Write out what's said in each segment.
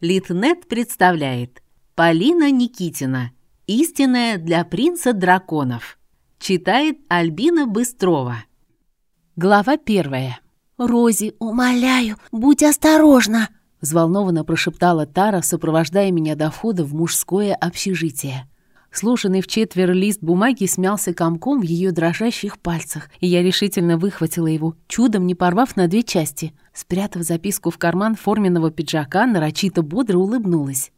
Литнет представляет Полина Никитина «Истинная для принца драконов». Читает Альбина Быстрова. Глава первая. «Рози, умоляю, будь осторожна!» Взволнованно прошептала Тара, сопровождая меня до входа в мужское общежитие. Сложенный в четверо лист бумаги смялся комком в ее дрожащих пальцах, и я решительно выхватила его, чудом не порвав на две части. Спрятав записку в карман форменного пиджака, нарочито бодро улыбнулась.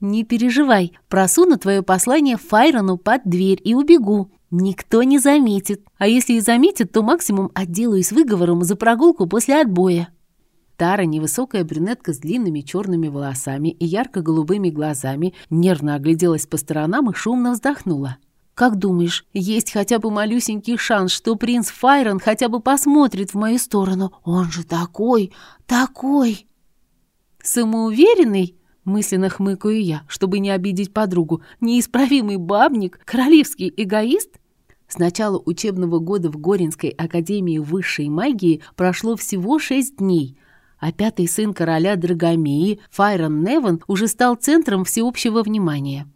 «Не переживай, просуну твое послание Файрону под дверь и убегу. Никто не заметит. А если и заметит, то максимум отделаюсь выговором за прогулку после отбоя». Тара, невысокая брюнетка с длинными черными волосами и ярко-голубыми глазами, нервно огляделась по сторонам и шумно вздохнула. «Как думаешь, есть хотя бы малюсенький шанс, что принц Файрон хотя бы посмотрит в мою сторону? Он же такой, такой!» «Самоуверенный?» — мысленно хмыкаю я, чтобы не обидеть подругу. «Неисправимый бабник? Королевский эгоист?» С начала учебного года в Горинской академии высшей магии прошло всего шесть дней — а пятый сын короля Драгомеи, Файрон Неван, уже стал центром всеобщего внимания.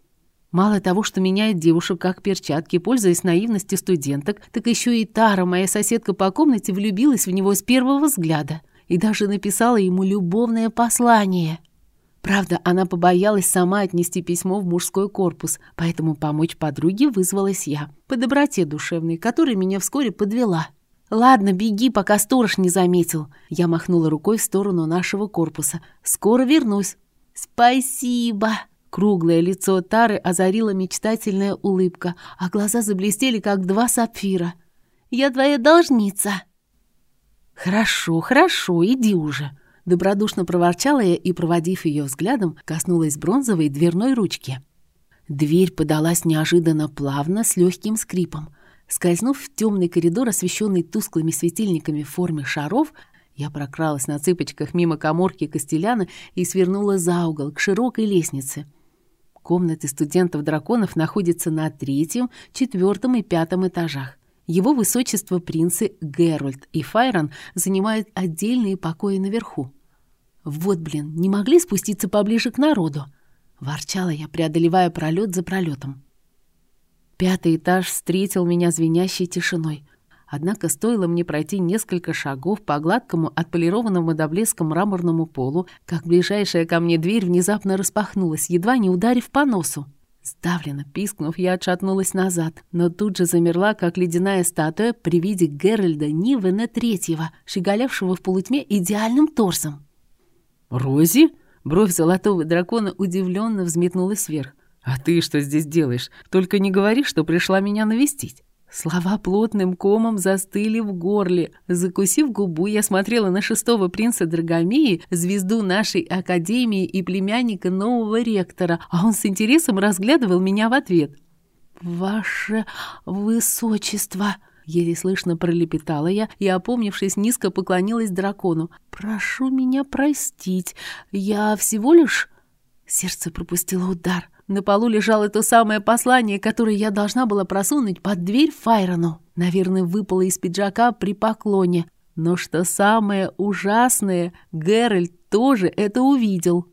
Мало того, что меняет девушек как перчатки, пользуясь наивностью студенток, так еще и Тара, моя соседка по комнате, влюбилась в него с первого взгляда и даже написала ему любовное послание. Правда, она побоялась сама отнести письмо в мужской корпус, поэтому помочь подруге вызвалась я, по доброте душевной, которая меня вскоре подвела. «Ладно, беги, пока сторож не заметил». Я махнула рукой в сторону нашего корпуса. «Скоро вернусь». «Спасибо!» Круглое лицо Тары озарила мечтательная улыбка, а глаза заблестели, как два сапфира. «Я твоя должница!» «Хорошо, хорошо, иди уже!» Добродушно проворчала я и, проводив ее взглядом, коснулась бронзовой дверной ручки. Дверь подалась неожиданно плавно, с легким скрипом. Скользнув в темный коридор, освещенный тусклыми светильниками в форме шаров, я прокралась на цыпочках мимо коморки Костеляна и свернула за угол к широкой лестнице. Комнаты студентов-драконов находятся на третьем, четвертом и пятом этажах. Его высочество принцы Геральт и Файрон занимают отдельные покои наверху. Вот, блин, не могли спуститься поближе к народу? Ворчала я, преодолевая пролет за пролетом. Пятый этаж встретил меня звенящей тишиной. Однако стоило мне пройти несколько шагов по гладкому, отполированному до блеска мраморному полу, как ближайшая ко мне дверь внезапно распахнулась, едва не ударив по носу. Сдавленно пискнув, я отшатнулась назад, но тут же замерла, как ледяная статуя при виде Геральда Нивена Третьего, щеголявшего в полутьме идеальным торсом. «Рози?» Бровь золотого дракона удивленно взметнулась вверх. «А ты что здесь делаешь? Только не говори, что пришла меня навестить». Слова плотным комом застыли в горле. Закусив губу, я смотрела на шестого принца Драгомеи, звезду нашей академии и племянника нового ректора, а он с интересом разглядывал меня в ответ. «Ваше высочество!» Еле слышно пролепетала я и, опомнившись, низко поклонилась дракону. «Прошу меня простить, я всего лишь...» Сердце пропустило удар. На полу лежало то самое послание, которое я должна была просунуть под дверь Файрону. Наверное, выпало из пиджака при поклоне. Но что самое ужасное, Геральт тоже это увидел.